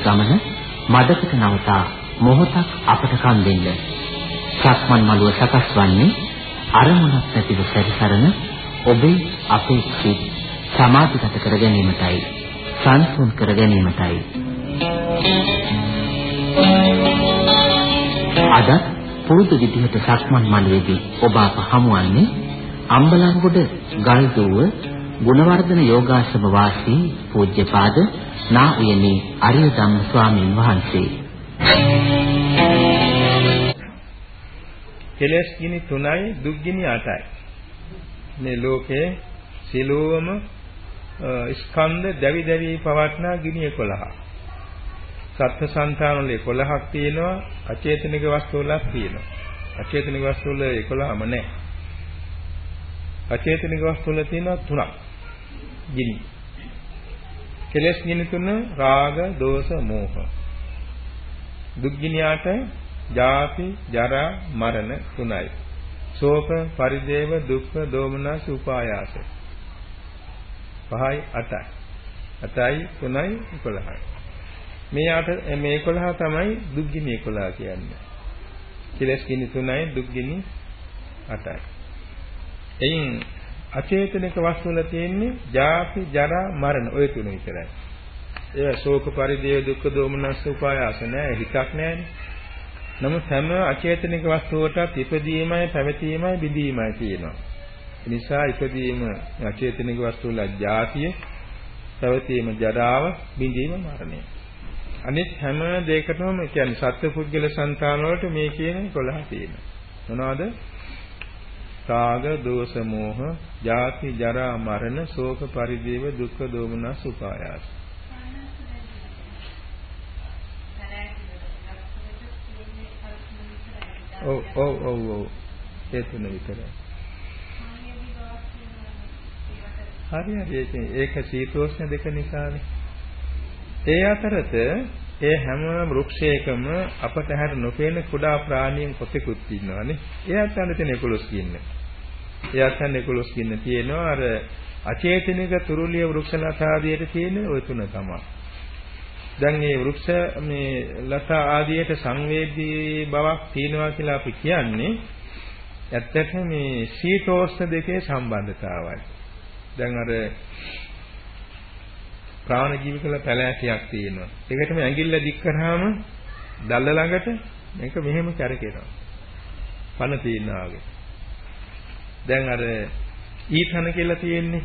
ගමන මදකට නවතා මොහොතක් අපට කන් දෙන්න. සක්මන් මළුව සකස් වන්නේ අරමුණක් නැතිව සැරිසරන ඔබේ අපේක්ෂිත සමාධිගත කර ගැනීමටයි සංසුන් කර ගැනීමටයි. අද පුරුදු විදිහට සක්මන් මළුවේදී ඔබ අප හමුවන්නේ අම්බලන්ගොඩ ගල්දුව ගුණවර්ධන යෝගාශ්‍රම වාසී පූජ්‍යපාද නා උයනේ අරිය ධම්ම ස්වාමීන් වහන්සේ. කෙලස් ගිනි 3යි දුක් ගිනි 8යි. මේ ලෝකේ සිලෝම ස්කන්ධ දැවි දැවි පවත්නා ගිනි 11. සත්ත්ව සංතාන වල 11ක් තියෙනවා අචේතනික වස්තු වලක් තියෙනවා. අචේතනික වස්තු වල 11ම නැහැ. අචේතනික වස්තු වල තියෙනවා තුනක්. ගිනි. කෙලස් ගිනි තුන රාග, දෝෂ, මෝහ. දුක් ගිනියට ජාති, ජරා, මරණ තුනයි. ශෝක, පරිදේව, දුක්ඛ, දෝමනස්, උපායාස. පහයි 8යි. 8යි 3යි 11යි. මේ අට මේ 11 තමයි දුක් ගිනි 11 කියන්නේ. කෙලස් ගිනි 3යි දුක් ගිනි 8යි. එයින් අචේතනික වස්තු වල තියෙන්නේ ජාති ජරා මරණ ඔය තුන විතරයි. ඒ ශෝක පරිදේව දුක්ඛ දෝමනස් උපායාස නෑ හිතක් නෑනේ. නමුත් හැම අචේතනික වස්තුවකටත් ඉපදීමයි පැවතීමයි බිඳීමයි තියෙනවා. ඒ නිසා ඉපදීම අචේතනික වස්තු වල ජාතිය පැවතීම ජරාව බිඳීම මරණය. අනිත් හැම දෙයකටම කියන්නේ සත්‍ය පුද්ගල సంతාන වලට මේ කියන 11 තියෙනවා. මොනවද? රාග, දෝෂ, මෝහ, ජාති, ජරා, මරණ, ශෝක, පරිදේව, දුක්ඛ, දෝමනස්, උපායාස. ඔව් ඔව් ඔව් ඔව් ඒ තුන විතරයි. හරි හරි ඒක සීතෝෂ්ණ දෙක නිසානේ. ඒ අතරත ඒ හැම වෘක්ෂයකම අපට හැර නොපෙනෙන කුඩා ප්‍රාණීන් කොටෙකුත් ඉන්නවානේ. එයාත් අන්න තියෙන 11 කින්නේ. එයාත් අන්න 11 කින්න තියෙනවා අර අචේතනික තුරුලිය වෘක්ෂ ලතාදියට තියෙන ওই තුන තමයි. දැන් මේ වෘක්ෂ මේ ලතා ආදියට සංවේදී බවක් තියෙනවා කියලා අපි කියන්නේ ඇත්තට මේ සීතෝෂ්ණ දෙකේ සම්බන්ධතාවයි. දැන් අර ප්‍රාණ ජීවිකල පැලෑටියක් තියෙනවා. ඒකටම ඇඟිල්ල දික් කරාම දල්ල ළඟට මේක මෙහෙම කැරකෙනවා. පන තියනවා වගේ. දැන් අර ඊතන කියලා තියෙන්නේ.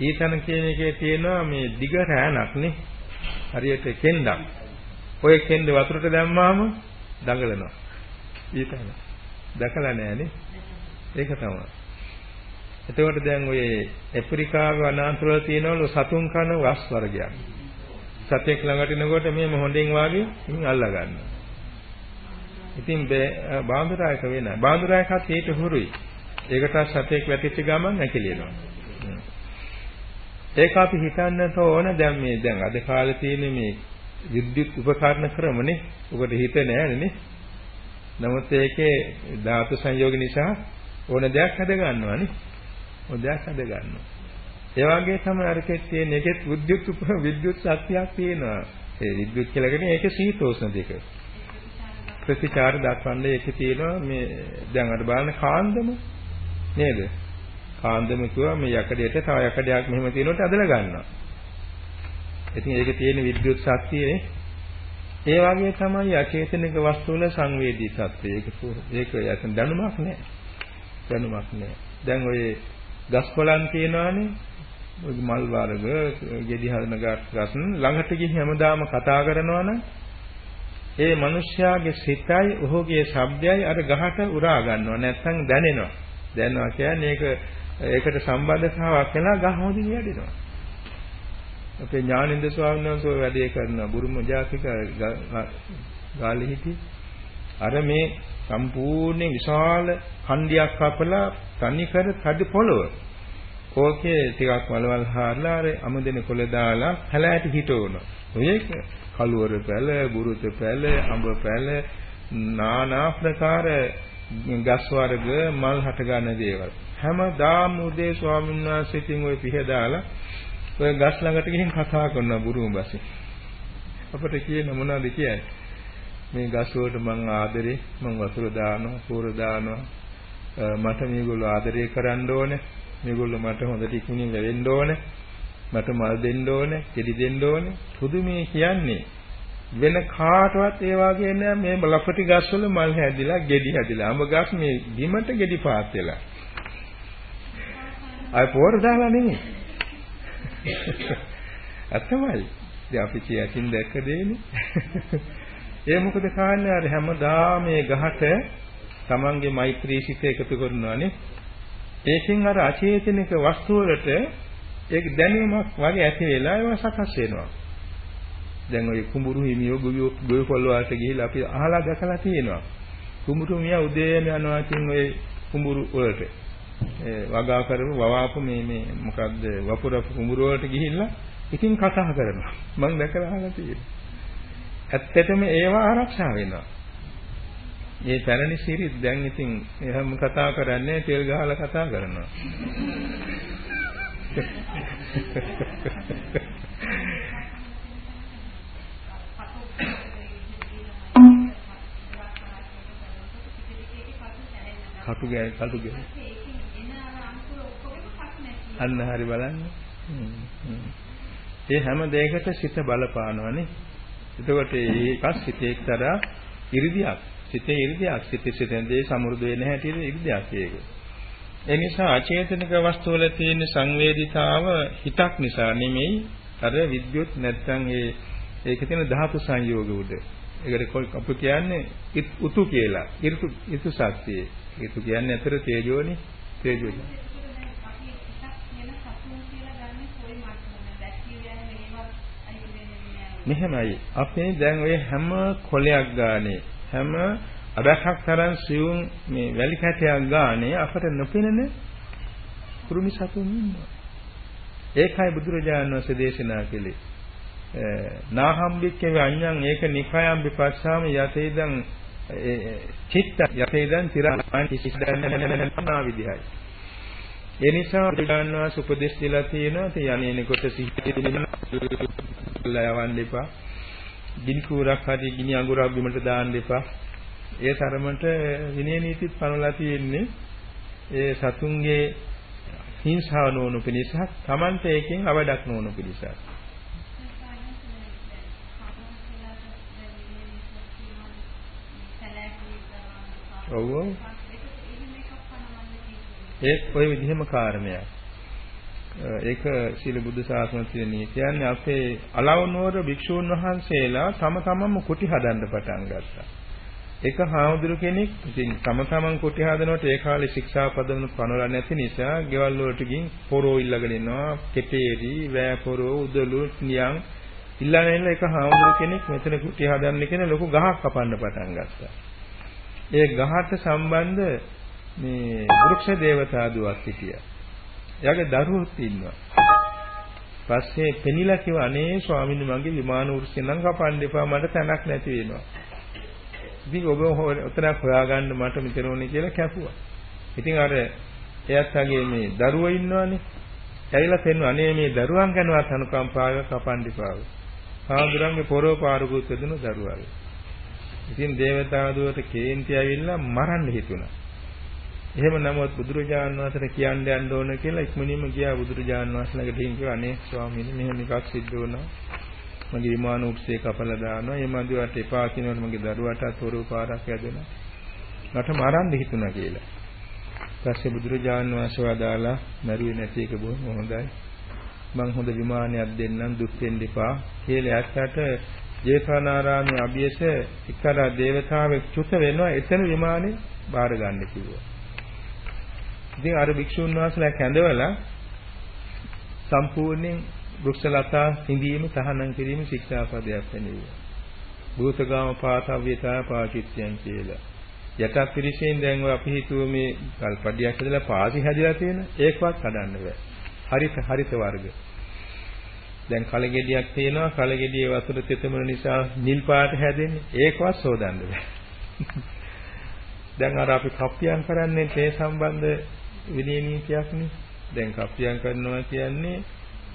ඊතන කියන එකේ තියෙනවා මේ දිග රෑනක් නේ. හරියට කෙන්ඩක්. ඔය කෙන්ඩ වතුරට දැම්මාම දඟලනවා. ඊතන. දැකලා නෑනේ. ඒක තමයි. එතකොට දැන් ඔය ඇෆ්‍රිකාවේ වනාන්තර වල තියෙනවලු සතුන් කන වස් වර්ගයක්. සතෙක් ළඟට එනකොට මෙහෙම හොඳින් වාගේ ඉතින් අල්ලා ගන්නවා. ඉතින් බාඳුරායක වෙන. බාඳුරායකත් ඊට හුරුයි. ඒකට සතෙක් වැටිච්ච ගමන් ඇකිලෙනවා. ඒක අපි හිතන්නට ඕන දැන් මේ දැන් අද කාලේ තියෙන මේ විද්‍යුත් උපකරණ ක්‍රමනේ. උකට හිත නෑනේ. නමුත් ඒකේ ධාතු සංයෝග නිසා ඕන දෙයක් හද ගන්නවානේ. හොදයක් හද ගන්නවා. ඒ වගේ තමයි අරකෙත් තියෙන එකෙත් විද්‍යුත් විද්‍යුත් ශක්තියක් තියෙනවා. ඒ විද්‍යුත් කියලා කියන්නේ ඒකේ සීතෝෂ්ණ දෙක. ප්‍රතිචාර දක්වන්නේ ඒකේ තියෙනවා මේ දැන් අර බලන්න කාන්දම නේද? කාන්දම කියුවා මේ යකඩයට තව යකඩයක් මෙහෙම තියෙනකොට ඇදලා ගන්නවා. ඉතින් ඒකේ තියෙන විද්‍යුත් ශක්තියනේ ඒ වගේ තමයි අචේතනික වස්තු වල සංවේදී සත්‍යය. ඒක ඒක යතන දැනුමක් නෑ. දැනුමක් නෑ. දැන් ඔය ගස් කොළන් තියෙනවානේ. ඔය මල් වර්ග, ගෙඩි හදන ගස් ළඟට ගිහින් හැමදාම කතා කරනවා නම් ඒ මිනිස්යාගේ සිතයි ඔහුගේ ශබ්දයයි අර ගහට උරා ගන්නවා. නැත්නම් දැනෙනවා. දැනනවා කියන්නේ ඒක ඒකට සම්බන්ධතාවක් වෙලා ගහ හොඳින් වැඩෙනවා. අපේ ඥානින්ද ස්වාමීන් වහන්සේ වැඩේ කරන බුරුම ජාතික ගාලේ හිටි අර මේ සම්පූර්ණ විශාල ඛණ්ඩයක් කපලා තනිකර තඩ පොළව. ඕකේ ටිකක් වලවල් හාරලා අර අමුදෙන කොළ දාලා හැලෑට හිටවන. ඔය කළුවර පැල, බුරුත පැල, අඹ පැල නානා ප්‍රකාර ගස් වර්ග මල් හට ගන්න දේවල්. හැමදාම උදේ ස්වාමීන් වහන්සේ ඉතින් ওই පිහදාලා ඔය ගස් ළඟට ගිහින් කතා කරනවා බුරුම බසින්. අපිට කියන මොනවද කියන්නේ? මේ ගස් වලට මං ආදරේ මං වතුර දානවා, පූර දානවා. මට මේගොල්ලෝ ආදරය කරන්න ඕනේ. මේගොල්ලෝ මට හොඳට ඉක්මනින් ලැබෙන්න ඕනේ. මට මල් දෙන්න ඕනේ, කෙඩි දෙන්න ඕනේ. පුදුමේ කියන්නේ වෙන කාටවත් ඒ වගේ නෑ මේ ලපටි ගස්වල මල් හැදිලා, ගෙඩි හැදිලා. අඹ ගස් මේ බිමට ගෙඩි පාත් වෙලා. අය පොර දාලා නෙමෙයි. අතමයි. දැන් අපි කියකින් දැක්ක දෙන්නේ. ඒ මොකද කාන්නේ අර හැමදාම මේ ගහට තමන්ගේ මෛත්‍රී සිත එකතු කරනවානේ. ඒකෙන් අර අචේතනික වස්තු වලට ඒක දැනීමක් වගේ ඇති වෙලා ඒවා සකස් වෙනවා. දැන් ওই කුඹුරු හිමියෝ ගොවියෝ ගොවි පොල් වලට ගිහිල්ලා අපි අහලා දැකලා තියෙනවා. කුඹුරු මියා උදේම යනවා ඉතින් ওই කුඹුරු වලට. ඒ වගා කරපු වවාපු මේ මේ මොකද්ද වපුරපු කුඹුරු වලට ගිහිල්ලා ඉතින් කතා කරනවා. මම දැකලා අහලා තියෙනවා. ඇත්තටම ඒවා ආරක්ෂා වෙනවා. මේ පැරණි සිරිත් දැන් ඉතින් එහෙම කතා කරන්නේ තෙල් ගහලා කතා කරනවා. කටු ගෑ කටු ගෑ අන්න හරි බලන්න. ඒ හැම දෙයකට සිත බලපානවනේ. එතකොට ඒකත් සිතේ එක්තරා ඉරිදියක්. සිතේ ඉරිදියක්. සිතේ සිතෙන්දී සමෘද්ධ වෙන හැටියට ඉරිදියක් ඒක. ඒ නිසා අචේතනික වස්තු වල තියෙන සංවේදීතාව හිතක් නිසා නෙමෙයි. අර විද්‍යුත් නැත්තම් ඒ ඒකේ තියෙන ධාතු සංයෝග උඩ. ඒකට අපි කියන්නේ උතු කියලා. ඍතු ඍතු ශක්තිය. ඍතු කියන්නේ අතර තේජෝනේ තේජෝ. මෙහෙමයි. අපේ දැන් ඔය හැම කොලයක් ගානේ හැම අදහක් තරම් සියුම් මේ වැලි කැටයක් ගානේ අපට නොපෙනෙන කුරුමි සතුන් ඉන්නවා. ඒකයි බුදුරජාණන් වහන්සේ දේශනා කළේ. නාහම්බික්කේ අඤ්ඤං ඒක නිකයම් විපස්සාම යතේදං චිත්ත යතේදං තිරාණි සිද්ධාන්නා විදිහයි. ඒ නිසා බුදුරජාණන් වහන්සේ උපදෙස් දීලා තියෙනවා තේ යන්නේකොට සිහිතේ යවන්න එපා. ගිනි කූරක් හරි ගිනි අඟුරක් බිමට දාන්න එපා. ඒ තරමට විනය නීතිත් පනවලා තියෙන්නේ ඒ සතුන්ගේ හිංසාව නොවන පිණිසක් Tamante එකෙන් අවඩක් නොවන පිණිසක්. ඔව් ඔව්. ඒත් ওই විදිහම කාරණයක්. ඒක සීල බුද්ධ ශාසනය තියෙන කියන්නේ අපේ අලවනෝර භික්ෂූන් වහන්සේලා තම තමන්ම කුටි හදන්න පටන් ගත්තා. එක හාමුදුරු කෙනෙක් ඉතින් තම තමන් කුටි හදනකොට ඒ කාලේ ශික්ෂාපදවල පනවලා නැති නිසා ගෙවල් වලට ගින් පොරෝ ඉල්ලගෙන ඉන්නවා කෙටේරි වෑ පොරෝ උදළු නියං ඉල්ලගෙන එක හාමුදුරු කෙනෙක් මෙතන කුටි හදන්න කියන ලොකු ගහක් කපන්න පටන් ගත්තා. ඒ ගහට සම්බන්ධ මේ වෘක්ෂ දේවතා දුවක් හිටියා. එයාගේ දරුවොත් ඉන්නවා. පස්සේ පෙනිලා කිව්ව අනේ ස්වාමීන් මගේ විමාන වෘක්ෂෙන් නම් කපන්න එපා මට තැනක් නැති වෙනවා. ඉතින් ඔබ ඔතනක් හොයාගන්න මට මෙතන ඕනේ කියලා කැපුවා. ඉතින් අර එයාත්ගේ මේ දරුවෝ ඉන්නවනේ. ඇවිල්ලා පෙන්වන අනේ මේ දරුවන් ගැනවත් අනුකම්පාව කපන්න එපා. ආඳුරන්ගේ පොරෝ පාරුකුත් දෙන දරුවා. ඉතින් දේවතාවුවට කේන්ති ඇවිල්ලා මරන්න හිතුණා. එහෙම නමුත් බුදුරජාණන් වහන්සේට කියන්න යන්න ඕන කියලා ඉක්මනින්ම ගියා බුදුරජාණන් වහන්සේලකට ගිහින් කිව්වා අනේ ස්වාමීනි මෙහෙම එකක් සිද්ධ වුණා. මගේ විමාන උපසේ කපලා දානවා. මේ මන්දිවට එපා කියනකොට මගේ දරුවාට තොරු පාරක් යදෙනවා. මට මරන්න හිතුණා කියලා. ඊපස්සේ බුදුරජාණන් වහන්සේ වදාලා මරුවේ නැති එක බොහොම හොඳයි. මං හොඳ විමානයක් දෙන්නම් දුක් වෙන්න එපා කියලා ඇත්තට ජේතවනාරාමයේ අභියස එක්තරා දේවතාවෙක් චුත වෙනවා එතන විමානේ බාර ගන්න කිව්වා. ඉතින් අර භික්ෂුන් වහන්සේලා කැඳවලා සම්පූර්ණයෙන් වෘක්ෂලතා සිඳීම තහනම් කිරීම ශික්ෂාපදයක් වෙනවා. භූතගාම පාතව්‍යතා පාචිත්‍යං කියලා. යටත් පිරිසෙන් දැන් ඔය අපි හිතුව මේ කල්පඩියක් හදලා පාසි හැදලා තියෙන ඒකවත් හදන්න බෑ. හරිත හරිත වර්ග. දැන් කලගෙඩියක් තියෙනවා කලගෙඩියේ වතුර තෙතමන නිසා නිල් පාට හැදෙන්නේ ඒකවත් සෝදන්න බෑ. දැන් අර අපි කප්පියම් කරන්නේ තේ සම්බන්ධ විනය නීතියක්නේ. දැන් කප්පියම් කරනවා කියන්නේ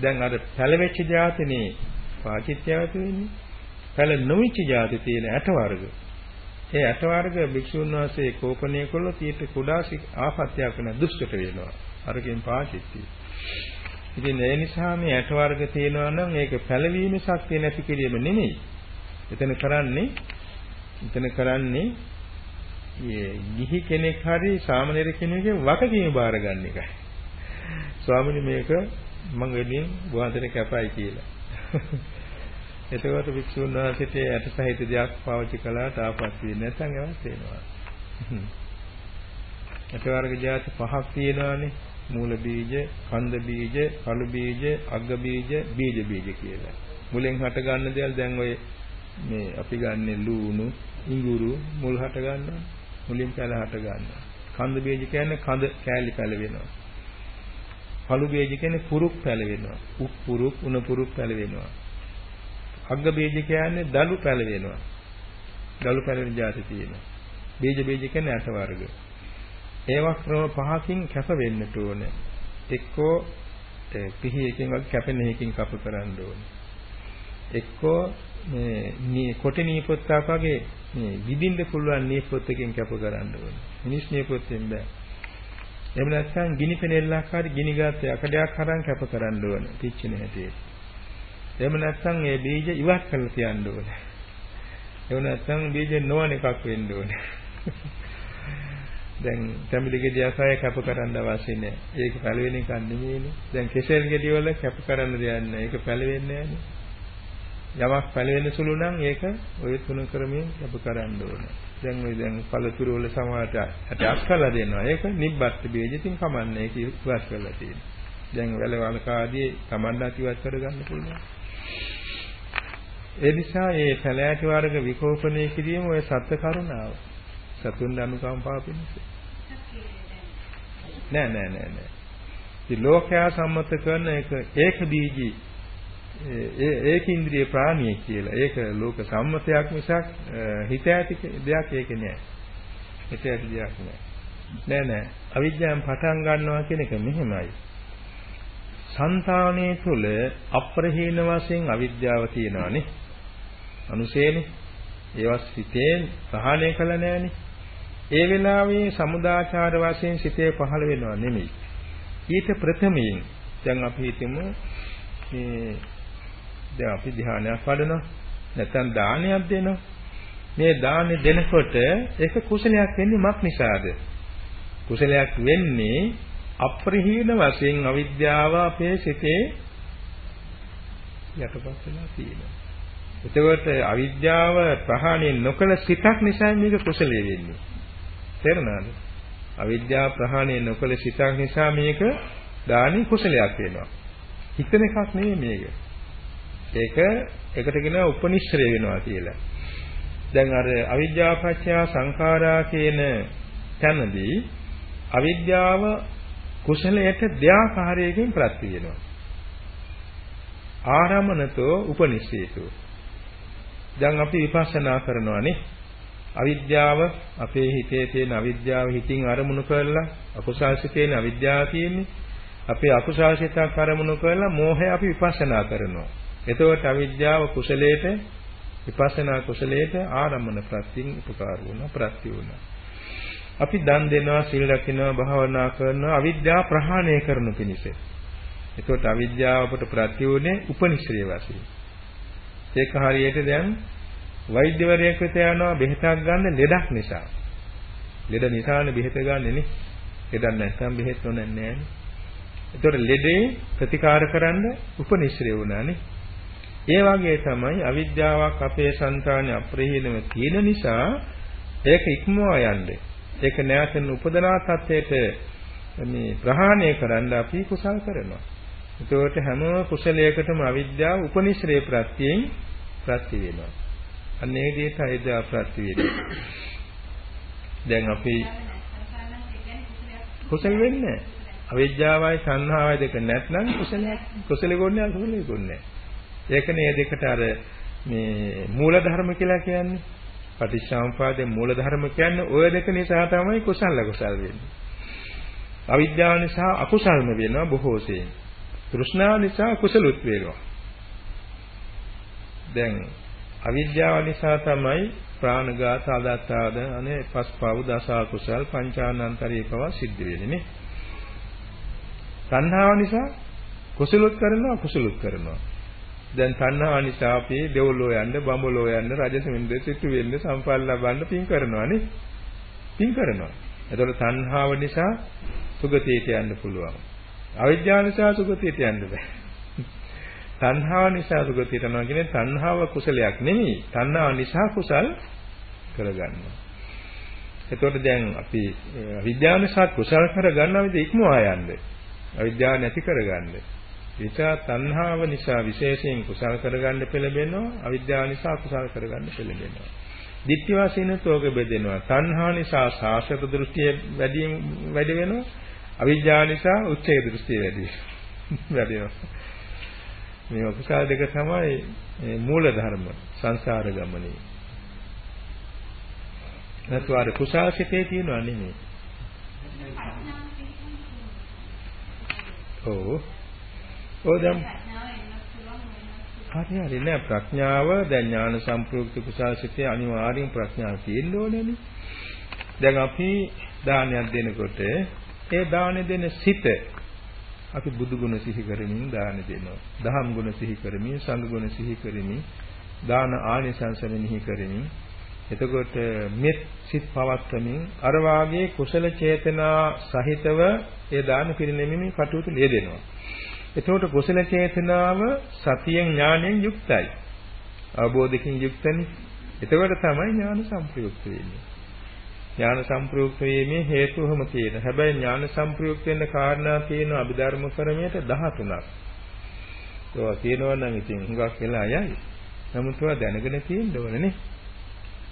දැන් අර පැලවෙච්ච જાතිනේ පාචිත්‍යවත වෙන්නේ. පැල නොවිච්ච જાති තියෙන ඇට වර්ග. ඒ ඇට වර්ග භික්ෂුන් වහන්සේ කෝපණය කළොත් ඊට කුඩා ආපත්‍යක් වෙන දුෂ්කට වෙනවා. අරකින් පාචිත්‍ය. ඉතින් ඒ නිසා මේ ඇට වර්ග තියෙනවා නම් ඒක පැලවීමේ ශක්තිය නැති කිරීම නෙමෙයි. එතන කරන්නේ එතන කරන්නේ ගිහි කෙනෙක් හරි සාමාන්‍ය කෙනෙක්ගේ වගකීම බාර ගන්න එකයි. ස්වාමීනි මේක මම වෙලින් වහන්සේට කැපයි කියලා. එතකොට වික්ෂුන් වහන්සේට ඇට සහිත දෙයක් පාවිච්චි කළාට ආපත් වෙන්නේ නැත්නම් ඒවත් වෙනවා. ඇට වර්ග જાති පහක් තියෙනවානේ. මූල බීජ, කන්ද බීජ, කළු බීජ, අග්ග බීජ, බීජ බීජ කියලා. මුලෙන් හට ගන්න දේවල් දැන් ඔය මේ අපි ගන්නෙ ලූණු, ඉඟුරු මුල් හට ගන්නවා. මුලින් පැල හට ගන්නවා. කන්ද බීජ කියන්නේ කඳ කෑලි පැල වෙනවා. පළු බීජ කියන්නේ පුරුක් පැල වෙනවා. උක් පුරුක්, උණ පුරුක් පැල වෙනවා. අග්ග බීජ කියන්නේ දලු පැල වෙනවා. දලු පැල වෙන જાති තියෙනවා. බීජ බීජ කියන්නේ ඇට වර්ග. ඒවා ක්‍රම පහකින් කැප වෙන්නට ඕනේ. එක්කෝ පිහියකින් වගේ කැපෙන එකකින් කප කරන්න ඕනේ. එක්කෝ මේ කොටි නීපොත්තක් වගේ මේ විදින්න පුළුවන් නීපොත්තකින් කැප කරන්න ඕනේ. මිනිස් නීපොත්තෙන් බෑ. එහෙම නැත්නම් ගිනි පෙනෙල්ලක් හරි ගිනි ගාත් යකඩයක් හරන් කැප කරන්න ඕනේ. පිච්චෙන හැටියට. එහෙම නැත්නම් ඒ බීජ ඉවත් කරලා තියන්න ඕනේ. එහෙම නැත්නම් බීජ නොවන එකක් වෙන්න ඕනේ. දැන් තැඹිලි ගෙඩිය අසය කැප කරන්න අවශ්‍ය නැහැ. ඒක පැලවෙන එකක් නෙමෙයිනේ. දැන් කෙසෙල් ගෙඩිය වල කැප කරන්න දෙයක් නැහැ. ඒක පැලවෙන්නේ නැහැනේ. යමක් පැලවෙන සුළු නම් ඒක ඔය තුන ක්‍රමයෙන් කැප කරන්න ඕනේ. දැන් ඔය දැන් පළතුරු වල සමහරට ඇටක් කරලා දෙනවා. ඒක නිබ්බත් බීජකින් කමන්නේ. ඒක ඉවත් කරලා තියෙනවා. දැන් වැල වලකාදී කමණ්ඩාති ඉවත් කරගන්න පුළුවන්. ඒ නිසා මේ පැලෑටි වර්ග විකෝපණය කිරීම ඔය සත්‍ය කරුණාව. සතුන් අනුකම්පාව පිණිස. නෑ නෑ නෑ නෑ. ඉතින් ලෝකයා සම්මත කරන එක ඒක බීජී ඒ ඒක ඉන්ද්‍රිය ප්‍රාණිය කියලා. ඒක ලෝක සම්මතයක් මිසක් හිත ඇති දෙයක් ඒක නෑ. හිත ඇති දෙයක් නෑ. නෑ නෑ. අවිද්‍යාවෙන් පටන් ගන්නවා කියන එක මෙහෙමයි. సంతානයේ තුල අප්‍රහීන වශයෙන් අවිද්‍යාව තියෙනවානේ. අනුසේනේ. ඒවා සිතේ සහානය කළ නෑනේ. ඒ වෙලාවේ සමුදාචාර වශයෙන් සිතේ පහළ වෙනව නෙමෙයි. ඊට ප්‍රථමයෙන් දැන් අපි හිතමු මේ දැන් අපි ධානයක් වඩනවා නැත්නම් දානයක් දෙනවා. මේ දානෙ දෙනකොට ඒක කුසලයක් වෙන්නේ මක් නිසාද? කුසලයක් වෙන්නේ අප්‍රහීන වශයෙන් අවිද්‍යාව අපේ සිතේ යටපත් වෙලා තියෙනවා. එතකොට අවිද්‍යාව ප්‍රහාණය නොකළ සිතක් නිසා මේක කුසලයේ වෙන්නේ. තේරුණාද අවිද්‍යාව ප්‍රහාණය නොකළ සිතක් නිසා මේක දානි කුසලයක් වෙනවා හිතන එකක් නෙමෙයි මේක ඒක එකට කියනවා උපනිශ්‍රය වෙනවා කියලා. දැන් අර අවිද්‍යාව පත්‍ය සංඛාරා කියන තැනදී අවිද්‍යාව කුසලයට දෙආකාරයකින් ප්‍රත්‍ය වෙනවා. ආරමණතෝ උපනිශ්‍රේතෝ. දැන් අපි විපස්සනා කරනවානේ. අවිද්‍යාව අපේ හිතේ තියෙන අවිද්‍යාව හිතින් අරමුණු කරලා අකුසල්සිතේන අවිද්‍යාව තියෙන්නේ. අපේ අකුසල්සිතක් අරමුණු කරලා මෝහය අපි විපස්සනා කරනවා. එතකොට අවිද්‍යාව කුසලයට විපස්සනා කුසලයට ආරම්භන ප්‍රත්‍යයෙන් උපකාර වුණා ප්‍රත්‍ය වුණා. අපි දන් දෙනවා සීල් රකින්නවා භාවනා කරනවා අවිද්‍යාව ප්‍රහාණය කරනු පිණිස. එතකොට අවිද්‍යාව අපට ප්‍රත්‍ය වුණේ උපනිශ්‍රේ වශයෙන්. ඒක හරියට දැන් වෛද්‍යවරයෙක් වෙත යනවා බෙහෙතක් ගන්න ලෙඩක් නිසා. ලෙඩ නිසානේ බෙහෙත ගන්නෙ නේ. ලෙඩක් නැත්නම් බෙහෙත් නොනන්නේ නෑනේ. එතකොට ලෙඩේ ප්‍රතිකාර කරන්න උපනිශ්‍රේ වුණානේ. ඒ වගේ තමයි අවිද්‍යාවක් අපේ సంతානෙ අප්‍රහීනව තියෙන නිසා ඒක ඉක්මවා යන්නේ. ඒක නැවතන උපදනා තත්ත්වයට මේ ප්‍රහාණය කරන්න අපි කුසල් කරනවා. එතකොට හැම කුසලයකටම අවිද්‍යාව උපනිශ්‍රේ ප්‍රත්‍යයෙන් ප්‍රත්‍ය වෙනවා. අන්න ඒ විදිහට අවිද්‍යාව ප්‍රත්‍ය වෙනවා. දැන් අපි කුසල වෙන්නේ අවිද්‍යාවයි සංහාවයි දෙක නැත්නම් කුසලයක් කුසල ගොන්නේ අකුසල ගොන්නේ. ඒක නේ දෙකට අර මේ මූල ධර්ම කියලා කියන්නේ. පටිච්චසමුපාදයේ මූල ධර්ම කියන්නේ ඔය දෙක නිසා තමයි කුසල කුසල් වෙන්නේ. අවිද්‍යාව නිසා අකුසල්ම වෙනවා බොහෝ සෙයින්. තෘෂ්ණාව නිසා කුසලුත් වෙනවා. දැන් අවිද්‍යාව නිසා තමයි ප්‍රාණඝාත අදත්තාද අනේ පස්පව් දස කුසල් පංචානන්තරේ පවා සිද්ධ වෙන්නේ නේ. තණ්හාව නිසා කුසලුත් කරනවා කුසලුත් කරනවා. දැන් තණ්හාව නිසා අපි දෙව්ලෝ යන්න බඹලෝ යන්න රජසමින්ද සිටු වෙන්න සම්පල් ලබන්න පින් කරනවානේ. පින් කරනවා. එතකොට තණ්හාව නිසා සුගතියට යන්න පුළුවන්. අවිද්‍යාව නිසා සුගතියට යන්න බෑ. තණ්හාව නිසා සුගතියට යනවා කියන්නේ තණ්හාව කුසලයක් නෙමෙයි. තණ්හාව නිසා කුසල් කරගන්නවා. එතකොට දැන් අපි විද්‍යාව නිසා කුසල කරගන්නවා විදිහ ඉක්මවා යන්නේ. අවිද්‍යාව නැති කරගන්න. විචා තණ්හාව නිසා විශේෂයෙන් කුසල කරගන්න පෙළඹෙනවා. අවිද්‍යාව නිසා කුසල කරගන්න පෙළඹෙනවා. ditthi වශයෙන් තෝක බෙදෙනවා. තණ්හා නිසා සාසත දෘෂ්ටිය වැඩි වැඩි වෙනවා. අවිද්‍යාව නිසා උච්ඡේද දෘෂ්ටිය වැඩි වෙනවා. මේ අකුසල දෙක තමයි මූල ධර්ම සංසාර ගමනේ. නැත්නම් අර කුසල සිතේ තියෙනවා නෙමෙයි. ඔව්. ඔය දැන් හරි හරි නෑ ප්‍රඥාව දැන් ඥාන සම්ප්‍රයුක්ත කුසාසිතේ අනිවාර්යෙන් ප්‍රඥාව තියෙන්න ඕනේනේ. දැන් අපි දානයක් දෙනකොට ඒ දාන දෙන සිත අපි බුදු ගුණ සිහි කරමින් දාන දෙනවා. දහම් ගුණ සිහි කරමින්, සංඝ ගුණ සිහි කරමින්, දාන ආනිසංස මෙහි කරමින් එතකොට මෙත් සිත් පවත්වමින් අර වාගේ කුසල චේතනා සහිතව ඒ දාන පිරිනැමීමේ කටයුතු ලියදෙනවා. එතකොට කුසල චේතනාව සතියෙන් ඥාණයෙන් යුක්තයි. අවබෝධකින් යුක්තනේ. එතකොට තමයි ඥාන සම්ප්‍රයුක්ත වෙන්නේ. ඥාන සම්ප්‍රයුක්ත වීමේ හේතුවම තියෙන. හැබැයි ඥාන සම්ප්‍රයුක්ත වෙන්න කාරණා තියෙන අභිධර්ම ක්‍රමයට 13ක්. ඒවා තියෙනවා නම් ඉතින් හුඟක් වෙලා යයි. නමුත් ඒවා දැනගෙන තියෙන්න ඕනේ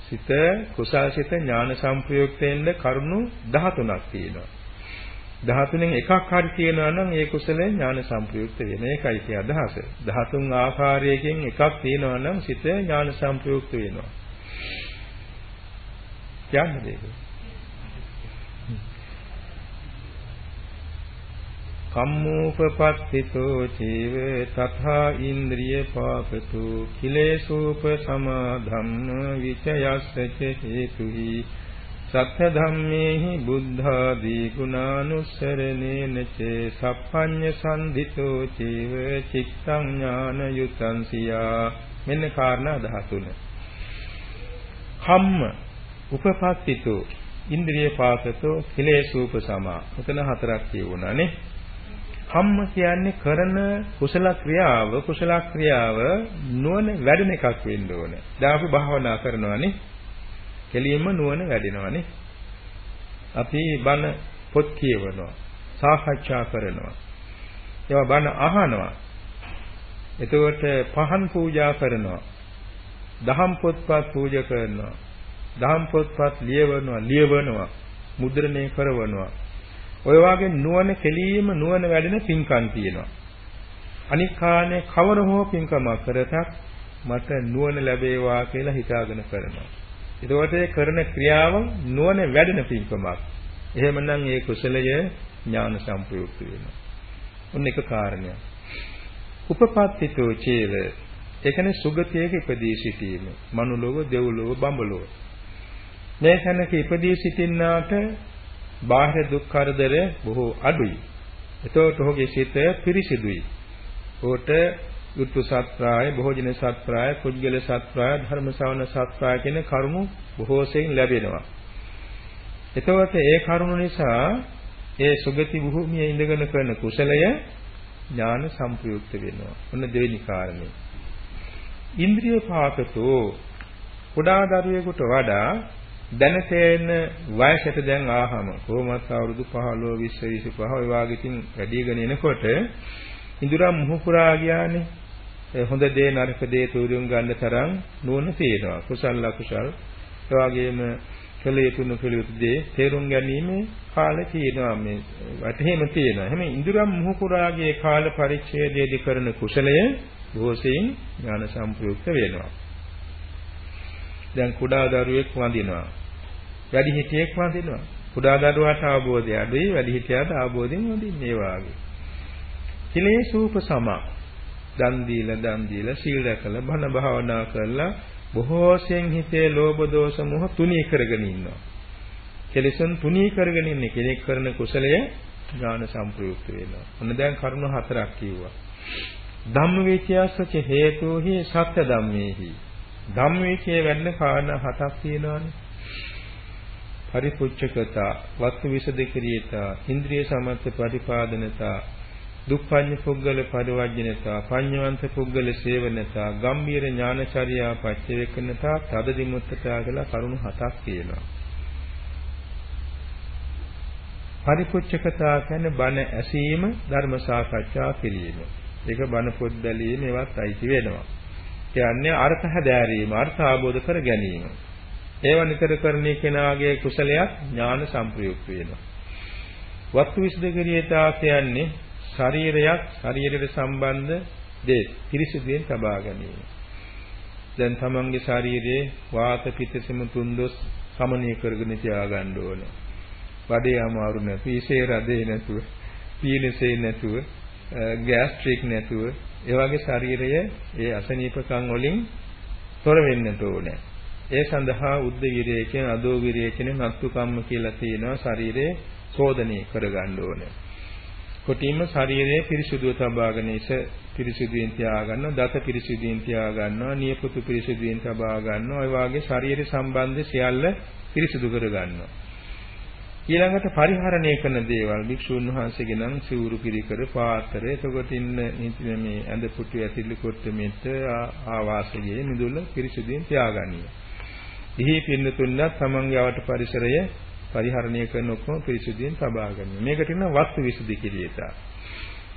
සිත කුසල් සිත ඥාන සම්ප්‍රයුක්ත වෙන්න කරුණු 13ක් තියෙනවා. 13න් එකක් හරි තියෙනවා නම් ඒ කුසලයෙන් ඥාන සම්ප්‍රයුක්ත වෙන එකයි කිය අදහස. 13 ආකාරයකින් එකක් තියෙනවා නම් සිත ඥාන සම්ප්‍රයුක්ත වෙනවා. කියන්නේ ඒක. කම්මෝපපත්තිතෝ චේව තථා ඉන්ද්‍රිය පාපතු කිලේසූප සමාධම්ම විචයස්ස හේතුහි. සත්‍ය ධම්මේහි බුද්ධාදී ගුණානුස්සරණේන චේ සප්පඤ්ඤ සම්ධිතෝ චේව චිත්තං ඥාන යුතං සියා. මෙන්න කාරණා 13 කම්ම උපපත්තිතෝ ඉන්ද්‍රිය පාසතෝ කිලේසූප සමා උතන හතරක් කියවුණානේ කම්ම කියන්නේ කරන කුසල ක්‍රියාව කුසල ක්‍රියාව නුවණ වැඩෙන එකක් වෙන්න ඕනේ දැන් අපි භාවනා කරනවානේ කෙලින්ම නුවණ වැඩෙනවානේ. අපි බණ පොත් කියවනවා, සාකච්ඡා කරනවා. ඒවා බණ අහනවා. එතකොට පහන් පූජා කරනවා. දහම් පොත්පත් පූජා කරනවා. දහම් පොත්පත් ලියවනවා, ලියවනවා, මුද්‍රණය කරවනවා. ඔය වගේ නුවණ කෙලීම නුවණ වැඩෙන පින්කම් තියෙනවා. අනික් කාණේ කවර හෝ පින්කමක් කරතත් මට නුවණ ලැබේවා කියලා හිතාගෙන කරනවා. ඒකට කරන ක්‍රියාව නුවණ වැඩෙන පින්කමක්. එහෙමනම් ඒ කුසලය ඥාන සම්ප්‍රයුක්ත වෙනවා. ඔන්න එක කාරණයක්. උපපත්තිතෝ චේව ඒ කියන්නේ සුගතියක ඉපදී සිටීම. මනුලොව, දෙව්ලොව, බඹලොව. මේ තැනක ඉපදී සිටින්නාට බාහිර දුක් කරදර බොහෝ අඩුයි. එතකොට ඔහුගේ සිත පිරිසිදුයි. ඔහුට යුත්තු සත්‍රාය, භෝජන සත්‍රාය, කුජ්ජල සත්‍රාය, ධර්ම ශ්‍රවණ සත්‍රාය කියන කරුණු බොහෝ සෙයින් ලැබෙනවා. එතකොට ඒ කරුණු නිසා ඒ සුගති භූමියේ ඉඳගෙන කරන කුසලය ඥාන සම්ප්‍රයුක්ත වෙනවා. ඔන්න දෙවෙනි කාරණේ. ඉන්ද්‍රිය පාකතෝ කුඩා දරුවෙකුට වඩා දැනතේන වයසට දැන් ආහම කොහොමත් අවුරුදු 15 20 25 ඔය වගේ තින් වැඩිගෙන එනකොට ඉඳුරම් මුහු පුරා ගියානේ හොඳ දේ නරක දේ තෝරුම් ගන්න තරම් නුවණ තියෙනවා. කුසල අකුසල් ඒ වගේම කළ යුතු නොකළ යුතු දේ තේරුම් ගැනීම කාලය තියෙනවා මේ වටේම තියෙනවා. එහෙනම් ඉඳුරම් මුහුකුරාගේ කාල පරිච්ඡේදයේදී කරන කුසලය බොහෝසෙයින් ඥාන සම්ප්‍රයුක්ත වෙනවා. දැන් කුඩා දරුවෙක් වඳිනවා. වැඩි හිටියෙක් වඳිනවා. කුඩා දරුවාට අවබෝධය අඩුයි වැඩි හිටියාට අවබෝධයෙන් වඳින්නේ ඒ වාගේ. කිලේශූප සම දන් දීලා දන් දීලා සීල් රැකලා බණ භාවනා කරලා බොහෝසෙන් හිතේ ලෝභ දෝෂ මොහ තුනී කරගෙන ඉන්නවා. කෙලෙසන් තුනී කරගෙන ඉන්නේ කෙනෙක් කරන කුසලය ඥාන සම්ප්‍රයුක්ත වෙනවා. ඔන්න දැන් කරුණු හතරක් කිව්වා. ධම්මවිචයස්සච හේතුහි සත්‍ය ධම්මේහි. ධම්මවිචය වැඩන කාරණා හතක් තියෙනවානේ. පරිපුච්ඡකතා, වස්තු විසදකිරියතා, ඉන්ද්‍රිය සමත්ත පරිපාදනතා, දුක්ඛඤ්ඤ පුද්ගල පරිවර්ජනතා, පඤ්ඤවන්ත පුද්ගල සේවනතා, ගම්බීර ඥානචර්යා පච්චවේකනතා, තදදිමුත්තතා කියලා කරුණු හතක් තියෙනවා. පරිපුච්ඡකතා කියන්නේ බණ ඇසීම ධර්ම සාකච්ඡා කිරීම. ඒක බණ පොත් බැලීම ඒවත් අයිති වෙනවා. කියන්නේ අර්ථ හැදෑරීම, අර්ථ ආબોධ කර ගැනීම. ඒව නිතර කරන කෙනාගේ කුසලයක් ඥාන සම්ප්‍රයුක්ත වෙනවා. වස්තු විසදකරියතා කියන්නේ ශරීරයක් ශරීරයට සම්බන්ධ දේ පිරිසිදුයෙන් තබා ගැනීම. දැන් තමන්ගේ ශරීරයේ වාත පිත්තසම තුන්දොස් සමනය කරගෙන තියාගන්න ඕනේ. බඩේ අමාරු නැතුව, ඉසේ රදේ නැතුව, පීනසේ නැතුව, ගෑස්ට්‍රික් නැතුව, ඒ වගේ ශරීරය ඒ අසනීපකම් වලින් තොර වෙන්නට ඕනේ. ඒ සඳහා උද්ද විරය කියන අදෝ විරය කියන නත්තු කම්ම කියලා තියෙනවා ශරීරයේ සෝදනය කරගන්න ඕනේ. කොටින්ම ශරීරයේ පිරිසුදුව තබාගෙන ඉස පිරිසුදුවෙන් තියා ගන්නවා, දත පිරිසුදුවෙන් තියා ගන්නවා, නියපොතු පිරිසුදුවෙන් තබා ගන්නවා. ඒ වගේ ශරීර සම්බන්ධ සියල්ල පිරිසුදු කර ගන්නවා. ඊළඟට පරිහරණය කරන දේවල් භික්ෂුන් වහන්සේගේ නම් සිවුරු පිළිකර පාත්‍ර එතකොට ඉන්න මේ ඇඳ පුටු ඇතිලි කොට මෙත් ආවාසයේ මිදුල පිරිසුදුවෙන් තියාගන්නවා. දිහි පින්නතුන්වත් තමන්ගේ අවට පරිසරය පරිහරණය කරන ඔක්කොම පිරිසුදුවෙන් තබා ගන්නවා. මේකට කියන වස්තු විසුද්ධි කිරියට.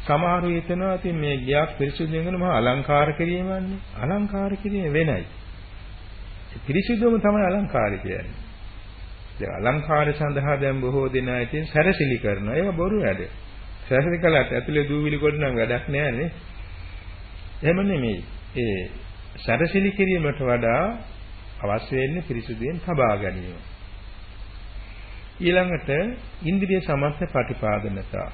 සමහරු හිතනවා ඉතින් මේ ගියක් පිරිසුදුවෙන් කරන මහා අලංකාර කිරීමන්නේ. අලංකාර කිරීම වෙනයි. පිරිසුදුවම තමයි අලංකාර කියන්නේ. දැන් අලංකාර සඳහා දැන් බොහෝ දෙනා ඉතින් සැරසිලි කරනවා. ඒක බොරු වැඩ. සැරසිලි කළාට ඇතුලේ දූවිලි කොට නම් වැඩක් නෑ නේ. එහෙම නෙමෙයි. ඒ සැරසිලි කිරීමට වඩා අවශ්‍ය වෙන්නේ පිරිසුදුවෙන් තබා ගැනීම. ඊළඟට ඉන්ද්‍රිය සමස්ත ප්‍රතිපාදනතා.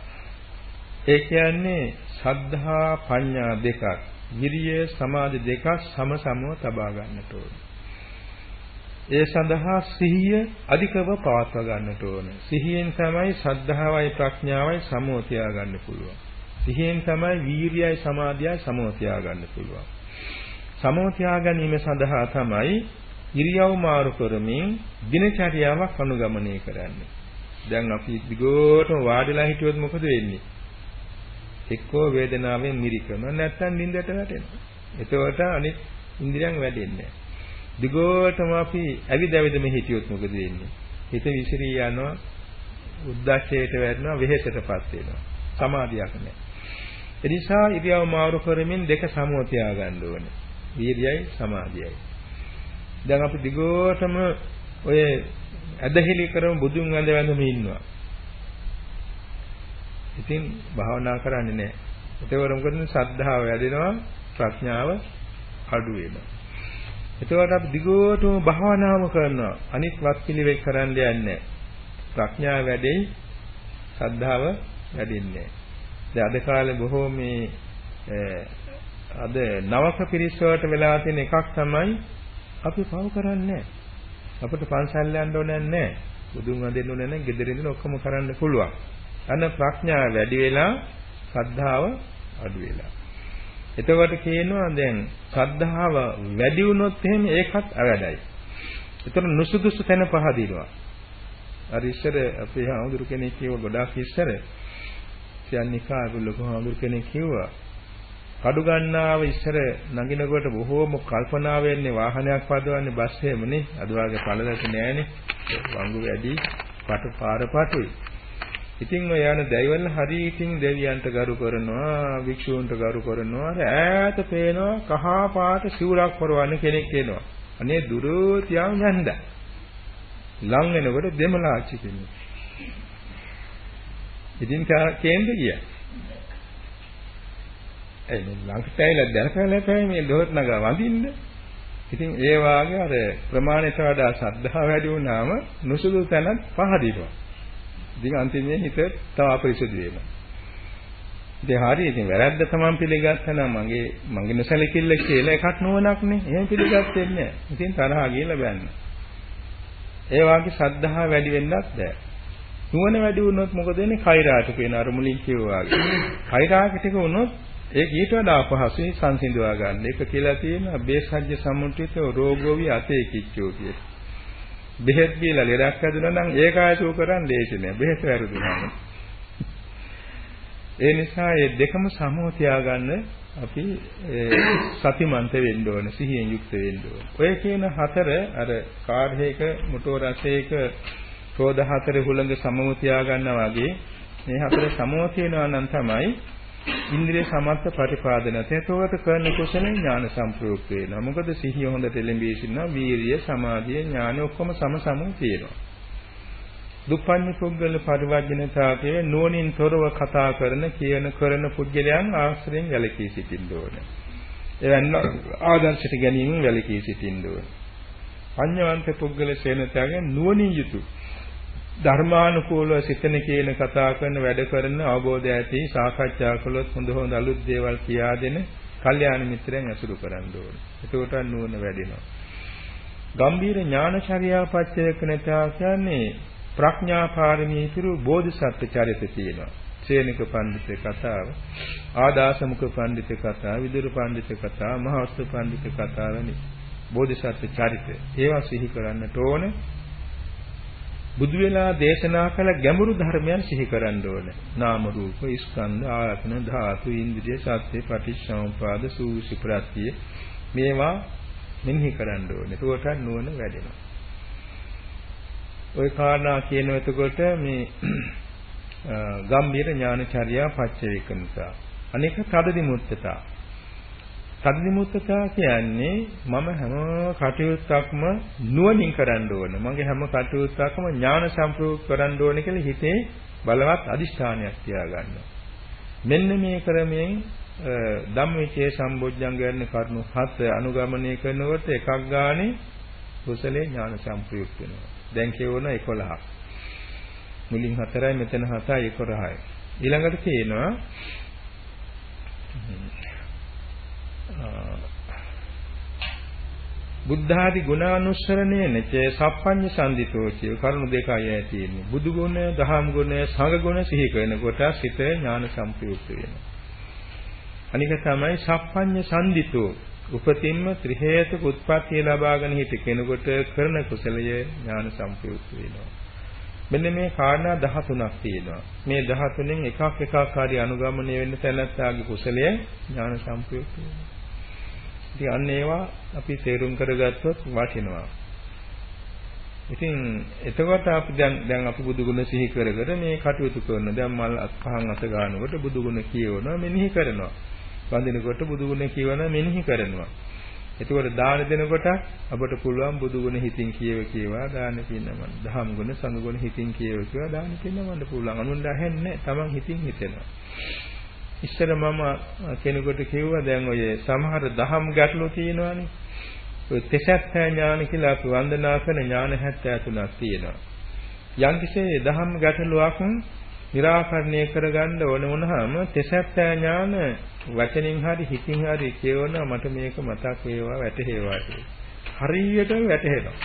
ඒ කියන්නේ සද්ධා පඤ්ඤා දෙකක්, විරිය සමාධි දෙකක් සම සමව තබා ගන්නට ඕනේ. ඒ සඳහා සිහිය අධිකව පවත්වා ගන්නට ඕනේ. සිහියෙන් තමයි ශ්‍රද්ධාවයි ප්‍රඥාවයි සමව තියා ගන්න පුළුවන්. සිහියෙන් තමයි වීරියයි සමාධියයි සමව තියා ගන්න පුළුවන්. සමව තියා ගැනීම සඳහා තමයි ඉරියව් මාරු කරමින් දිනචරියාවක් අනුගමනය කරන්නේ. දැන් අපි දිගටම වාඩිලා හිටියොත් මොකද වෙන්නේ? එක්කෝ වේදනාවෙන් මිරිකනවා නැත්නම් නිින්දට වැටෙනවා. එතකොට අනිත් ඉන්ද්‍රියන් වැඩෙන්නේ දිගටම අපි ඇවිද ඇවිදම හිටියොත් මොකද වෙන්නේ? හිත විසිරී යනවා, උද්දච්චයට වැටෙනවා, වෙහෙසටපත් වෙනවා. සමාධියක් නැහැ. ඒ නිසා ඉරියව් මාරු කරමින් දෙක සමව තියාගන්න ඕනේ. වීර්යයි සමාධියයි. දැන් අපි දිගටම ඔය ඇදහිලි කරමු බුදුන් වැඳ වැඳම ඉන්නවා. ඉතින් භාවනා කරන්නේ නැහැ. ඒකවල මොකද ශ්‍රද්ධාව වැඩෙනවා ප්‍රඥාව අඩු වෙනවා. එතකොට අපි දිගටම භාවනාව කරනවා. අනිත් වත් පිළිවෙත් කරන්න යන්නේ ප්‍රඥාව වැඩෙයි ශ්‍රද්ධාව වැඩින්නේ නැහැ. අද කාලේ බොහෝ මේ අද නවක පිරිස වලට වෙලා තියෙන එකක් තමයි අපි පව කරන්නේ අපිට පන්සල් යන්න ඕනේ නැහැ. බුදුන් වඳින්න ඕනේ නැහැ. ගෙදර ඉඳලා ඔක්කොම කරන්න පුළුවන්. අන්න ප්‍රඥාව වැඩි වෙලා ශ්‍රද්ධාව අඩු වෙලා. එතකොට කියනවා දැන් ශ්‍රද්ධාව වැඩි වුණොත් එහෙම ඒකත් අවැඩයි. ඒතර නුසුදුසු තැන පහදිනවා. අර ඉස්සර අපේ හාමුදුරු කෙනෙක් කිව්ව ගොඩාක් ඉස්සර කියන්නේ කාගු ලොකු හාමුදුරු කෙනෙක් කිව්වා කඩු ගන්නාව ඉස්සර නගිනකොට බොහෝම කල්පනා වෙන්නේ වාහනයක් පදවන්නේ බස් එහෙමනේ. අද වාගේ පළලට නෑනේ. වංගු වැඩි, පට පාර පටුයි. ඉතින් ඔය යන දෙවිවල හරි ඉතින් දෙවියන්ට ගරු කරනවා, වික්ෂූන්ට ගරු කරනවා. ඈත පේනවා කහ පාට සිවුරක් පොරවන්න කෙනෙක් එනවා. අනේ දුරෝ තියාම නැන්ද. ලං වෙනකොට දෙමළාච්චි කෙනෙක්. ඉතින් කේන්ද ගියා. ඒ ලංකටයිලා දැනකලා තමයි මේ දොහත් නගා වඳින්න. ඉතින් ඒ වාගේ අර ප්‍රමාණයට වඩා ශ්‍රද්ධාව වැඩි වුණාම නුසුදුසු තැනත් පහදිනවා. ඉතින් අන්තිමේ හිත තව අපරිසුදු වෙනවා. ඉතින් හරි ඉතින් වැරද්ද තමන් පිළිගත්තා නම් මගේ මගේ නොසලකිල්ල කියලා එකක් නොවනක්නේ. එහෙම පිළිගත්තේ නැහැ. ඉතින් තරහා ගිහලා බෑන්න. ඒ වාගේ ශ්‍රද්ධාව වැඩි වෙන්නත් බෑ. නුවණ වැඩි වුණොත් මොකද වෙන්නේ? කෛරාට කියන අර මුලින් කිව්වා වගේ. කෛරාට ටික වුණොත් ඒක ඊට වඩා අපහසුයි සංසිඳවා ගන්න. ඒක කියලා තියෙනවා බේසජ්‍ය සම්මුතිත රෝගෝවි අතේ කිච්චෝ කියලා. බෙහෙත් බීලා ලෙඩක් හැදුනා නම් ඒක ආයතෝ කරන් ලේසි නෑ. බෙහෙත් වැරදුනාම. ඒ නිසා මේ දෙකම සමෝ තියාගන්න අපි සතිමන්ත වෙන්න ඕන, සිහියෙන් යුක්ත වෙන්න ඕන. ඔය කියන හතර අර කාර්යයක මොටෝ රසයක ක්‍රෝධ හතර හුළඟ සමව තියාගන්නා වගේ මේ හතර සමව තියනවා නම් තමයි ඉන්ද්‍රිය සමත්ත පරිපාදන. එතකොට කරන කුසල ඥාන සම්ප්‍රයුක්ත වෙනවා. මොකද සිහිය හොඳට එළඹී සිටිනවා. වීරිය, සමාධිය, ඥාන ඔක්කොම සම සම තියෙනවා. දුප්පඤ්ඤ පුද්ගල පරිවර්ජනතාවයේ නුවණින් තොරව කතා කරන, කියන, කරන පුද්ගලයන් ආශ්‍රයෙන් වැළකී සිටින්න ඕන. එවන් ආදර්ශයට ගැනීමෙන් වැළකී සිටින්න ඕන. පඤ්ඤවන්ත පුද්ගල සේනතාවගේ නුවණින් යුතුය. ධර්මානුකූලව සිතන කියන කතා කරන වැඩ කරන අවබෝධය ඇති සාකච්ඡා කළොත් හොඳ හොඳ අලුත් දේවල් කියා දෙන කල්යාණ මිත්‍රයන් ඇසුරු කරන්න ඕනේ. එතකොට නුවණ වැඩෙනවා. ගම්බීර ඥානචර්යාපච්චයක නැතා කියන්නේ ප්‍රඥා පාරමී පිරු බෝධිසත්ව චරිත තියෙනවා. සේනික පඬිත කතාව, ආදාසමුඛ පඬිත කතාව, විදුර පඬිත කතාව, මහවස්තු පඬිත කතාව වැනි බෝධිසත්ව චරිත. ඒවා සිහි කරන්නට ඕනේ. බුදු වෙලා දේශනා කළ ගැඹුරු ධර්මයන් සිහි කරන්න ඕනේ. නාම රූප, ස්කන්ධ, ආයතන, ධාතු, ඉන්ද්‍රිය, සත්‍ය, පටිච්චසමුපාද, සූසි ප්‍රත්‍ය මේවා මෙනෙහි කරන්න ඕනේ. ඒකට නුවණ වැඩෙනවා. ওই කාරණා කියන එතකොට මේ ගම්බීර ඥානචර්යා පච්චවේකනතා. අනේක තදදි මුත්තතා. සද්දිමුත්තතා කියන්නේ මම හැම කටයුත්තක්ම නුවණින් කරන්න ඕන. මගේ හැම කටයුත්තක්ම ඥාන සම්ප්‍රයුක්ත කරන්න ඕන කියලා හිතේ බලවත් අදිෂ්ඨානයක් තියාගන්නවා. මෙන්න මේ ක්‍රමයෙන් ධම්මවිචේ සම්බොජ්ජංග යන කරුණු හත අනුගමනය කරනකොට එකක් ගානේ කුසලේ ඥාන සම්ප්‍රයුක්ත වෙනවා. දැන් කියවන 11ක්. මුලින් 4යි මෙතන 7යි 11යි. ඊළඟට කියනවා බුද්ධාදි ගුණානුස්සරණේන ච සප්පඤ්ඤ සම්දිතෝ කිය කරුණු දෙකයි ඇ තියෙන්නේ. බුදු ගුණ, දහම් ගුණ, සංඝ ගුණ සිහි කරනකොට සිත ඥාන සම්ප්‍රයුක්ත වෙනවා. අනික තමයි සප්පඤ්ඤ සම්දිතෝ උපතින්ම ත්‍රි හේතුක උත්පත්තිය ලබාගෙන හිට කෙනෙකුට කරන කුසලය ඥාන සම්ප්‍රයුක්ත වෙනවා. මෙන්න මේ කාරණා 13ක් තියෙනවා. මේ 13න් එකක් එකක් හරි අනුගමනය වෙන්න තැනත්තාගේ කුසලය ඥාන සම්ප්‍රයුක්ත වෙනවා. ඉතින් අන්න ඒවා අපි තේරුම් කරගත්තොත් වටිනවා. ඉතින් එතකොට අපි දැන් දැන් අපි බුදු ගුණ සිහි කර කර මේ කටයුතු කරන. දැන් මල් පහන් අත ගන්නකොට බුදු ගුණ කියවනවා මෙනෙහි කරනවා. වඳිනකොට බුදු ගුණ කියවනවා මෙනෙහි කරනවා. එතකොට දාන දෙනකොට අපට පුළුවන් බුදු ගුණ හිතින් කියව කියවා දාන පින්නමන්. දහම් ගුණ සංඝ ගුණ හිතින් කියව කියවා දාන පින්නමන්න පුළුවන්. අනුන් ඇහෙන්නේ තමන් හිතින් හිතෙනවා. ඉස්සර මම කෙනෙකුට කිව්වා දැන් ඔය සමහර දහම් ගැටලු තියෙනවානේ. ඔය තෙසත්ත්‍ය ඥාන කියලා අපි වන්දනා කරන ඥාන 73ක් තියෙනවා. යම්කිසි දහම් ගැටලුවක් निराකරණය කරගන්න ඕන වුණාම තෙසත්ත්‍ය ඥාන වචනින් හරි හිතින් හරි කියවනවා මට මේක මතක් වේවා වැටහෙවා හරියටම වැටහෙනවා.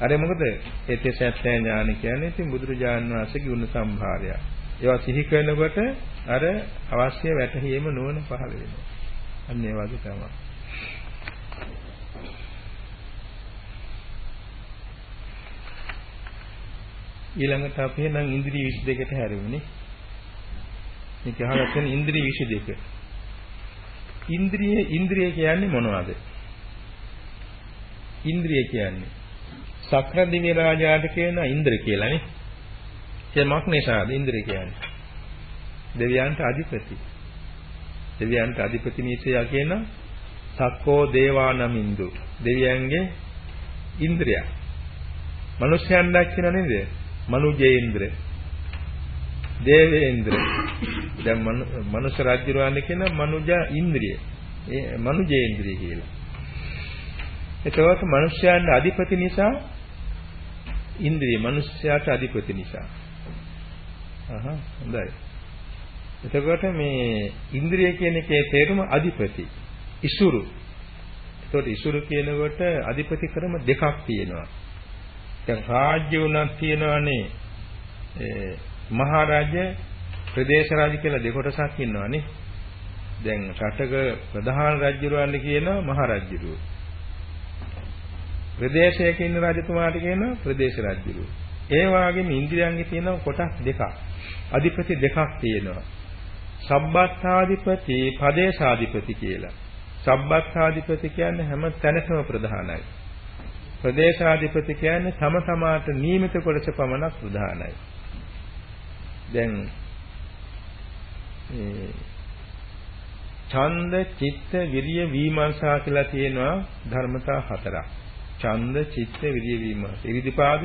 අර මොකද ඒ තෙසත්ත්‍ය ඥාන කියන්නේ ඉතින් බුදුරජාන් වහන්සේගේ ගුණ සම්භාරයක්. ඒවා සිහි කරනකොට අර අවශ්‍ය වැටහීම නුවණ පහළ වෙනවා. අන්න ඒ වගේ තමයි. ඊළඟට අපි නම් ඉන්ද්‍රිය 22කට හැරෙමුනේ. මේක අහගත්තන ඉන්ද්‍රිය 22. ඉන්ද්‍රිය ඉන්ද්‍රිය කියන්නේ මොනවද? ඉන්ද්‍රිය කියන්නේ සක්‍ර දිව්‍ය රාජාට කියන ඉන්ද්‍ර කියලානේ. ඒ මොක් නිසාද ඉන්ද්‍රිය කියන්නේ? දෙවියන්ට අධිපති. දෙවියන්ට අධිපති නිසයා කියන සක්කෝ දේවානමින්දු. දෙවියන්ගේ ඉන්ද්‍රිය. මිනිස්යන් දැක්කන නේද? මනුජේන්ද්‍ර. දේවේන්ද්‍ර. දැන් මනුෂ්‍ය රාජ්‍ය රවන්නේ කියන මනුජ ඉන්ද්‍රිය. ඒ මනුජේන්ද්‍රිය කියලා. එතකොට මිනිස්යාගේ අධිපති නිසා ඉන්ද්‍රිය මිනිස්යාට අධිපති නිසා. අහහ හොඳයි. එතකොට මේ ඉන්ද්‍රිය කියන එකේ තේරුම අධිපති. ඉසුරු. එතකොට ඉසුරු කියනකොට අධිපති ක්‍රම දෙකක් තියෙනවා. දැන් රාජ්‍ය උනක් තියෙනවානේ මහරජ ප්‍රදේශ රාජ කියලා දෙකොටසක් ඉන්නවානේ. දැන් රටක ප්‍රධාන රජුරවන්න කියනවා මහරජුරුව. ප්‍රදේශයක ඉන්න රජතුමාට කියනවා ප්‍රදේශ රජුරුව. ඒ වගේම ඉන්ද්‍රියන්ගේ තියෙන කොටස් දෙකක්. අධිපති දෙකක් තියෙනවා. සබ්බත්ථාධිපති, පදේශාධිපති කියලා. සබ්බත්ථාධිපති කියන්නේ හැම තැනකම ප්‍රධානයි. ප්‍රදේශාධිපති කියන්නේ තම තමාට නියමිත කොටස පමණක් ප්‍රධානයි. දැන් මේ ඡන්ද, චිත්ත, විරිය, විමර්ශා කියලා තියෙනවා ධර්මතා හතරක්. ඡන්ද, චිත්ත, විරිය, විමර්ශා. ඉරිදිපාද.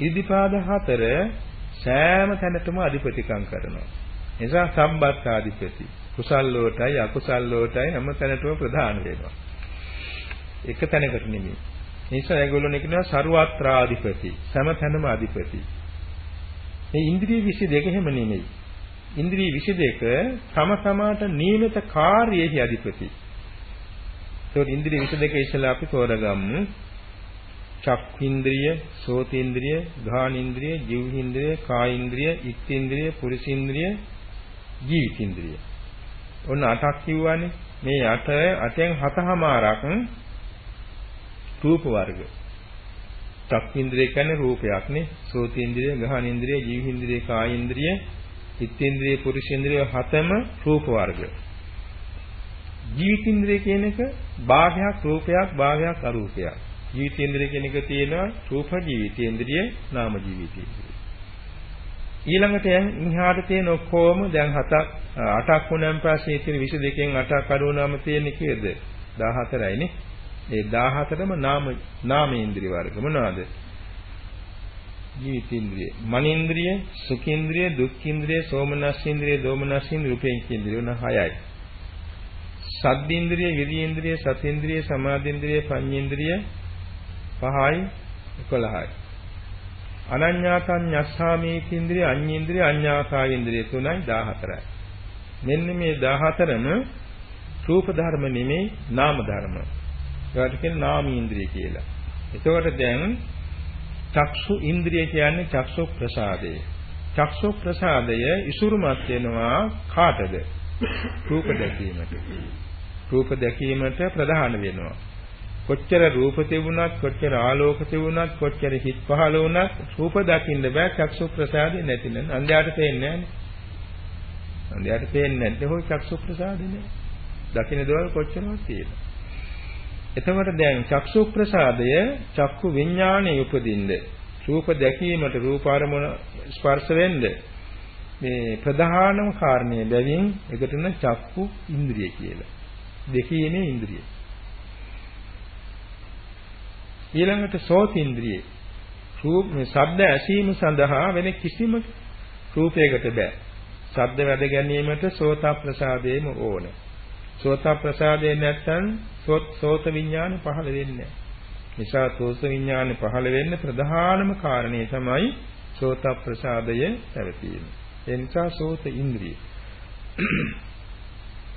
ඉරිදිපාද හතර සෑම තැනටම අධිපතිකම් කරනවා. එනිසා සම්බත්තාධිපති. කුසල් ලෝටයි අකුසල් ලෝටයි හැම තැනටම ප්‍රධාන වෙනවා. එක තැනකට නෙමෙයි. නිසා ඒගොල්ලෝ කියනවා ਸਰුවත්‍රාධිපති. සෑම තැනම අධිපති. මේ ඉන්ද්‍රිය 22 හැම නෙමෙයි. ඉන්ද්‍රිය 22 තම තමාට නියමිත කාර්යයෙහි අධිපති. ඒත් ඉන්ද්‍රිය 22 ඉස්සලා අපි තෝරගමු. චක්ඛින්ද්‍රිය, සෝතේන්ද්‍රිය, ගාහනින්ද්‍රිය, ජීවහින්ද්‍රිය, කායින්ද්‍රිය, ඉක්තින්ද්‍රිය, පුරිසින්ද්‍රිය, ජීවිතින්ද්‍රිය. ඔන්න අටක් කිව්වනේ. මේ අට අටෙන් හතමාරක් රූප වර්ග. චක්ඛින්ද්‍රිය කියන්නේ රූපයක් නේ. සෝතේන්ද්‍රිය, ගාහනින්ද්‍රිය, ජීවහින්ද්‍රිය, කායින්ද්‍රිය, චිත්තේන්ද්‍රිය පුරුෂේන්ද්‍රිය හතම රූප වර්ග. ජීවිතේන්ද්‍රිය කියන එක භාගයක් රූපයක් භාගයක් අරූපයක්. ජීවිතේන්ද්‍රිය කියන එක තියෙනවා රූප ජීවිතේන්ද්‍රිය නාම ජීවිතේන්ද්‍රිය. ඊළඟට ඉහාට තියෙන ඔක්කොම දැන් හතක් අටක් වුණාන් පස්සේ තියෙන 22කින් අටක් අඩුවනම තියෙන්නේ කීයද 14යි නේ. ඒ 14ම නාම නාමේන්ද්‍රිය වර්ග මොනවාද? ජීවිතේන්ද්‍රිය, මනේන්ද්‍රිය, සුඛේන්ද්‍රිය, දුක්ඛේන්ද්‍රිය, සෝමනස්සේන්ද්‍රිය, දෝමනස්සේන්ද්‍රිය, රූපේන්ද්‍රිය උන 6යි. සද්දේන්ද්‍රිය, විරියේන්ද්‍රිය, සතේන්ද්‍රිය, සමාධේන්ද්‍රිය, පඤ්ඤේන්ද්‍රිය 5යි 11යි. අනඤ්ඤාතං ඤස්සාමේකේන්ද්‍රිය, අඤ්ඤේන්ද්‍රිය, අඤ්ඤාකායේන්ද්‍රිය 3යි 14යි. මෙන්න මේ 14ම රූප ධර්ම නෙමෙයි නාම ධර්ම. ඒකට කියන්නේ නාමීන්ද්‍රිය කියලා. එතකොට දැන් චක්සු ඉන්ද්‍රිය කියන්නේ චක්සු ප්‍රසාදය. චක්සු ප්‍රසාදය ඉසුරුමත් වෙනවා කාටද? රූප දැකීමට. රූප දැකීමට ප්‍රධාන වෙනවා. කොච්චර රූප තිබුණත් කොච්චර ආලෝක තිබුණත් කොච්චර හිත් පහළ වුණත් රූප දකින්න බෑ චක්සු ප්‍රසාදේ නැතිනම් අන්ධයාට පේන්නේ නැහැ. අන්ධයාට පේන්නේ නැද්ද හොයි චක්සු ප්‍රසාදේ නේ. දකින්න දවල් කොච්චරවත් තියෙනවා. එතකොට දැන් චක්සු ප්‍රසාදය චක්කු විඥානයේ උපදින්න රූප දැකීමට රූප අරමුණ ස්පර්ශ වෙන්න මේ ප්‍රධානම කාරණය බැවින් ඒකට න චක්කු ඉන්ද්‍රිය කියලා. දෙකීමේ ඉන්ද්‍රිය. ඊළඟට සෝත ඉන්ද්‍රිය. රූප මේ ශබ්ද ඇසීම සඳහා වෙන කිසිම රූපයකට බෑ. ශබ්ද වැද ගැනීමට සෝත ප්‍රසාදයේම ඕනේ. සෝත ප්‍රසාදේ නැත්නම් සෝත විඥාන පහළ වෙන්නේ නැහැ. නිසා සෝත විඥාන පහළ වෙන්න ප්‍රධානම කාරණේ තමයි සෝත ප්‍රසාදය පැවතීම. ඒ නිසා සෝත ඉන්ද්‍රිය.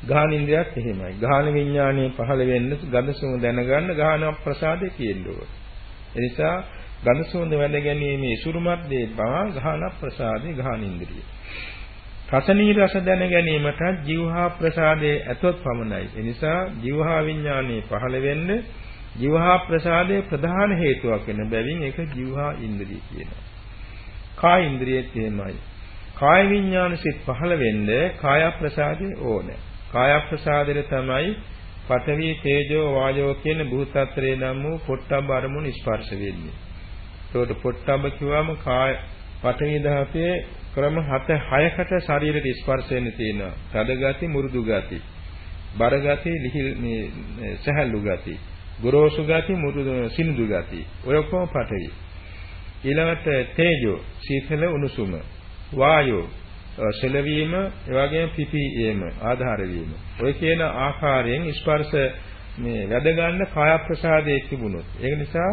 ගාහන ඉන්ද්‍රියත් එහෙමයි. ගාහන විඥානයේ පහළ වෙන්න ගඳ සුවඳ දැනගන්න ගාහන ප්‍රසාදේ තියෙන්න ඕන. ඒ නිසා ගඳ සුවඳ වැඳ ගැනීම ඉසුරුමත් දේ බව ගාහන ප්‍රසාදේ ගාහන ඉන්ද්‍රිය. රසනී රස දැන ගැනීමට ජීවහා ප්‍රසාදයේ ඇතොත් පමණයි. ඒ නිසා ජීවහා විඥානයේ පහළ වෙන්න ජීවහා ප්‍රසාදයේ ප්‍රධාන හේතුවක් වෙන බැවින් ඒක ජීවහා ඉන්ද්‍රිය කියනවා. කාය ඉන්ද්‍රියෙත් එහෙමයි. කාය විඥාන සිත් පහළ වෙන්න කාය ප්‍රසාදේ ඕනේ. කාය ප්‍රසාදෙට තමයි පඨවි තේජෝ වායෝ කියන භූතත්‍රේ නම් වූ පොට්ටබ්බ අරමුණු ස්පර්ශ වෙන්නේ. ඒකට පොට්ටබ්බ කිව්වම කාය පඨවි ධාතයේ ක්‍රම 7 6කට ශරීරෙට ස්පර්ශ වෙන්න තියෙනවා. තද ගති, මුරුදු ගති, බර ගති, ලිහිල් මේ සහැල්ලු ගති, ගොරෝසු ගති, මුරුදු සිනිඳු ගති. ඔය ඔක්කොම පටවි. ඊළඟට තේජෝ, සීතල උණුසුම, වායෝ, සෙලවීම, ඒ වගේම පිපීම, ආධාර වීම. ඔය කියන ආකාරයෙන් ස්පර්ශ මේ වැද ගන්න කාය ප්‍රසාදයේ තිබුණොත් ඒක නිසා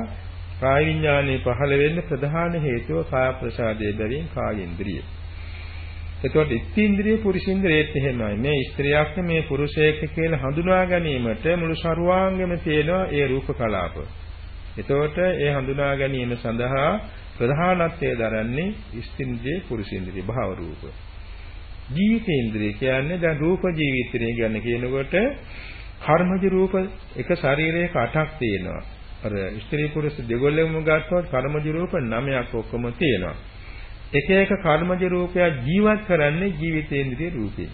කාය විඥානයේ පහළ වෙන්න ප්‍රධාන හේතුව කාය ප්‍රසාදයේ බැවින් කායේන්ද්‍රිය. එතකොට ඉස්ත්‍රින්ද්‍රිය පුරුෂින්ද්‍රියත් එහෙමයි. මේ ස්ත්‍රියක් මේ පුරුෂයෙක් කියලා හඳුනා ගැනීමට මුළු සරුවාංගෙම තියෙනවා ඒ රූප කලාප. එතකොට ඒ හඳුනා ගැනීම සඳහා ප්‍රධානත්වයේ දරන්නේ ඉස්ත්‍රින්ද්‍රිය පුරුෂින්ද්‍රිය භාව රූප. ජීවිතේන්ද්‍රිය කියන්නේ දැන් රූප ජීවිතය කියන්නේ කියනකොට කර්මජ රූප එක ශරීරයක අටක් තියෙනවා. අර ස්ත්‍රී පුරුෂ දෙගොල්ලෙම ගත්තොත් කර්මජ රූප 9ක් ඔක්කොම තියෙනවා. එක එක කර්මජ රූපයක් ජීවත් කරන්නේ ජීවිතේන්ද්‍රිය රූපේ.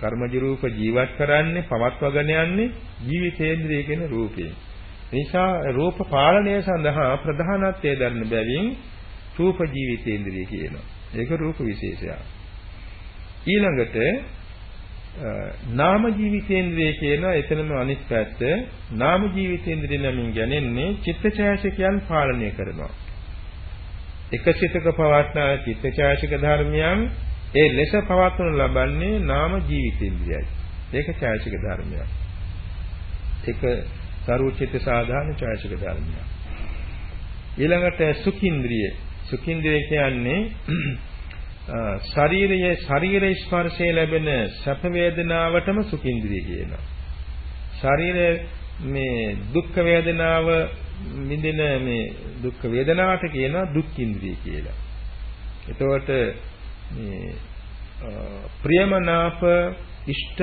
කර්මජ රූප ජීවත් කරන්නේ පවත්වගෙන යන්නේ ජීවිතේන්ද්‍රිය කියන රූපේ. නිසා රූප පාලනය සඳහා ප්‍රධානත්වයේ දරන බැවින් රූප ජීවිතේන්ද්‍රිය කියනවා. ඒක රූප විශේෂයක්. ඊළඟට නාම ජීවිතේන්ද්‍රය කියන එතනම අනිත් පැත්ත නාම ජීවිතේන්ද්‍රය නමින් ගැනෙන්නේ චිත්තචෛතසිකයන් පාලනය කරනවා. එක සිතක පවත්නා චිත්තචෛතසික ධර්මයන් ඒ ලෙස පවත්වනු ලබන්නේ නාම ජීවිතේන්ද්‍රයයි. ඒක චෛතසික ධර්මයක්. ඒක සරුවචිත සාධාරණ චෛතසික ධර්මයක්. ඊළඟට සුඛින්ද්‍රිය. සුඛින්ද්‍රිය කියන්නේ ශරීරයේ ශරීර ස්පර්ශයේ ලැබෙන සැප වේදනාවටම සුඛින්ද්‍රිය කියනවා. ශරීරයේ මේ දුක් වේදනාව විඳින මේ දුක් වේදනාවට කියනවා දුක්ඛින්ද්‍රිය කියලා. එතකොට මේ ප්‍රියමනාප ඉෂ්ට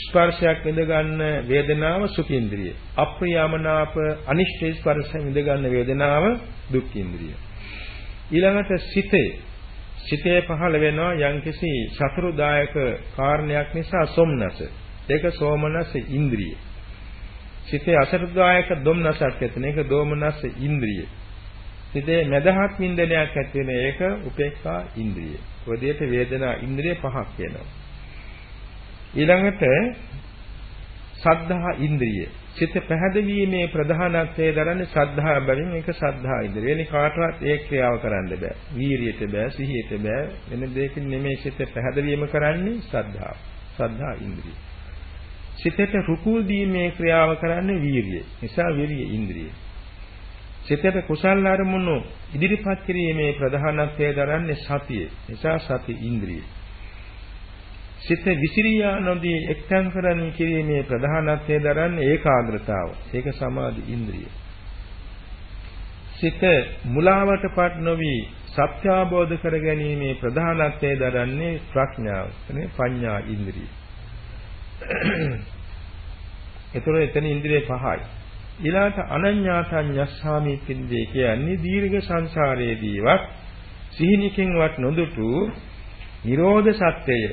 ස්පර්ශයක් විඳ ගන්න වේදනාව සුඛින්ද්‍රිය. අප්‍රියමනාප අනිෂ්ට ස්පර්ශයෙන් විඳ ගන්න වේදනාව දුක්ඛින්ද්‍රිය. ඊළඟට සිතේ සිතේ පහළ වෙනවා යම්කිසි සතුරුදායක කාරණයක් නිසා සොම්නස. ඒක සෝමනස ඉන්ද්‍රිය. සිතේ අසතුරුදායක දුම්නසක් ඇතින ඒක දෝමනස ඉන්ද්‍රිය. සිතේ මදහත් වින්දනයක් ඇති වෙන ඒක උපේක්ඛා ඉන්ද්‍රිය. ඔය විදිහට වේදනා ඉන්ද්‍රිය පහක් වෙනවා. ඊළඟට සද්ධා ඉන්ද්‍රිය. චිත්ත පැහැදීමේ ප්‍රධානත්වයේ දරන්නේ ශ්‍රද්ධාව බැවින් ඒක ශ්‍රද්ධා ඉන්ද්‍රිය. වෙන කාටවත් ඒ ක්‍රියාව කරන්න බෑ. වීරියට බෑ, සිහියට බෑ. වෙන දෙයකින් නෙමෙයි චිත්ත පැහැදීම කරන්නේ ශ්‍රද්ධාව. ශ්‍රද්ධා ඉන්ද්‍රිය. චිතයට රුකුල් දීමේ ක්‍රියාව කරන්නේ වීරිය. නිසා වීරිය ඉන්ද්‍රිය. චිතයට කුසල් අරමුණු ඉදිරිපත් කිරීමේ ප්‍රධානත්වයේ දරන්නේ සතිය. නිසා සති ඉන්ද්‍රිය. සිත විසිරියා නොදී එක්තන් කරමින් කිරීමේ ප්‍රධානත්වයේ දරන්නේ ඒකාග්‍රතාව. ඒක සමාධි ඉන්ද්‍රිය. සිත මුලාවටපත් නොවි සත්‍ය අවබෝධ කර ගැනීමේ ප්‍රධානත්වයේ දරන්නේ ප්‍රඥාව. එනේ පඤ්ඤා ඉන්ද්‍රිය. ඒතර එතන ඉන්ද්‍රිය පහයි. ඊළාට අනඤ්ඤාසඤ්ඤස්සාමි පින්දේ කියන්නේ දීර්ඝ සංසාරයේදීවත් සිහිනකින්වත් නොදුටු නිරෝධ සත්‍යය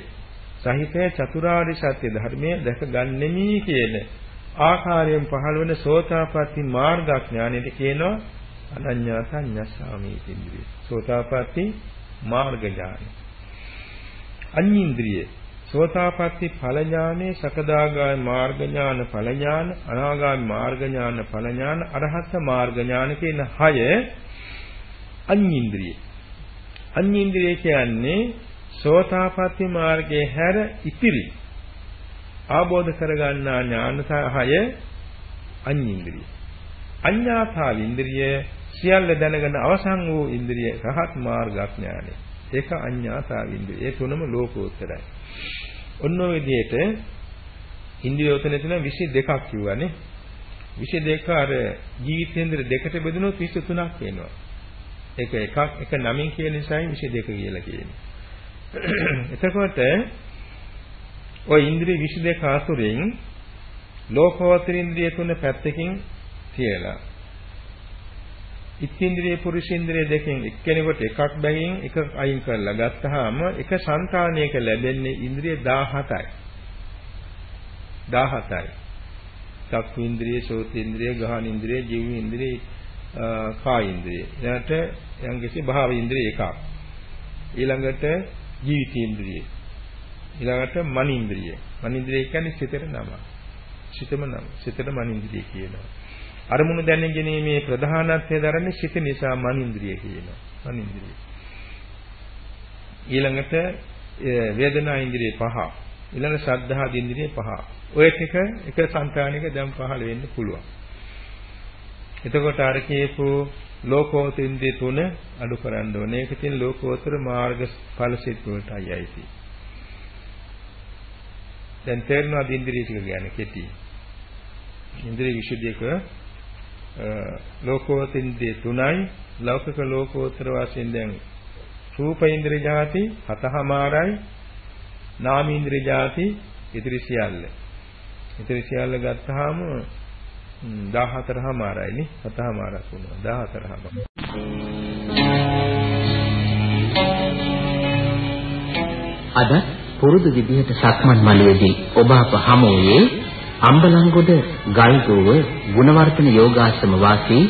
සහිත චතුරාර්ය සත්‍ය ධර්මයේ දැක ගන්නෙමි කියන ආකාරයෙන් පහළ වෙන සෝතාපට්ටි මාර්ගඥානෙට කියනවා අනඤ්ඤා සංඤස්සාමි ඉන්ද්‍රිය. සෝතාපට්ටි මාර්ග ඥානෙ. අඤ්ඤින්ද්‍රිය සෝතාපට්ටි ඵල ඥානෙ, සකදාගාමී මාර්ග ඥාන ඵල ඥාන, අනාගාමී මාර්ග ඥාන ඵල ඥාන, අරහත් මාර්ග ඥාන කියන හය අඤ්ඤින්ද්‍රිය. අඤ්ඤින්ද්‍රිය කියන්නේ සෝතාපට්ටි මාර්ගයේ හැර ඉතිරි ආબોධ කරගන්නා ඥාන සහය අඤ්ඤින්ද්‍රිය. අඤ්ඤාථාව ඉන්ද්‍රිය සියල්ල දැනගෙන අවසන් වූ ඉන්ද්‍රිය රහත් මාර්ගඥානය. ඒක අඤ්ඤාථාව ඉන්ද්‍රිය. ඒ තුනම ලෝකෝත්තරයි. ඔන්න ඔය විදිහට ඉන්ද්‍රිය උතන තියෙන 22ක් කිව්වනේ. 22 අර ජීවිතේන්ද්‍ර දෙකට බෙදුනොත් 23ක් වෙනවා. ඒක එකක් එක නමින් කියන නිසායි 22 කියලා කියන්නේ. එතකොට ওই ඉන්ද්‍රිය 22 අසුරෙන් ලෝකෝත්තර ඉන්ද්‍රිය තුන පැත්තකින් තියලා ඉත්ත්‍ින්ද්‍රිය පුරුෂින්ද්‍රිය දෙකෙන් එක්කෙනෙකුට එකක් බැගින් එක අයින් කරලා ගත්තාම එක సంతානයක ලැබෙන්නේ ඉන්ද්‍රිය 17යි 17යි චක්කු ඉන්ද්‍රිය, සෝත ඉන්ද්‍රිය, ගහන ඉන්ද්‍රිය, ජීව ඉන්ද්‍රිය, කාය ඉන්ද්‍රිය. එනට යම්කිසි භාව ඉන්ද්‍රිය එකක්. ඊළඟට ජීවිතේන්ද්‍රිය. ඊළඟට මනින්ද්‍රිය. මනින්ද්‍රිය කියන්නේ සිතට නම. සිතම නම. සිතට මනින්ද්‍රිය කියනවා. අරමුණු දැන ගැනීමේ ප්‍රධානත්වය දරන්නේ සිත නිසා මනින්ද්‍රිය කියනවා. මනින්ද්‍රිය. ඊළඟට වේදනා ඉන්ද්‍රිය පහ. ඊළඟ ශ්‍රද්ධා දින්දිරිය පහ. ඔය ටික එක సంతානික දැන් පහළ වෙන්න පුළුවන්. එතකොට අර කියපු ලෝකෝතින්දි තුන අඩු කරන්න ඕනේ. ඒක තියෙන ලෝකෝත්තර මාර්ග ඵල සිත් වලටයි අයිති. දැන් තේරෙනවා ඉන්ද්‍රිය ටික කියන්නේ කෙටි. ඉන්ද්‍රිය විසුද්ධියක ලෝකෝතින්දි තුනයි ලෞකික ලෝකෝත්තර වශයෙන් දැන් රූප ඉන්ද්‍රිය જાති හතහමාරයි නාම ඉන්ද්‍රිය જાති ඉතිරි සියල්ල. ඉතිරි සියල්ල ගත්තාම 14මාරයි නේ. 7මාරක් වුණා. 14මාර. අද පුරුදු විදිහට සක්මන් මළුවේදී ඔබ අප හමුවේ අම්බලන්ගොඩ ගල්ගොව ගුණවර්ධන යෝගාශ්‍රම වාසී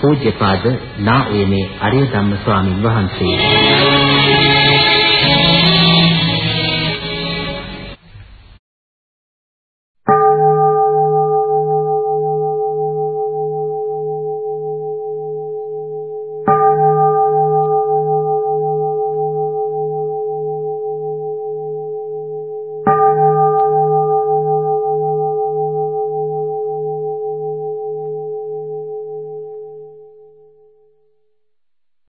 පූජ්‍යපාද නා උයනේ අරිය ධම්ම ස්වාමින් වහන්සේ.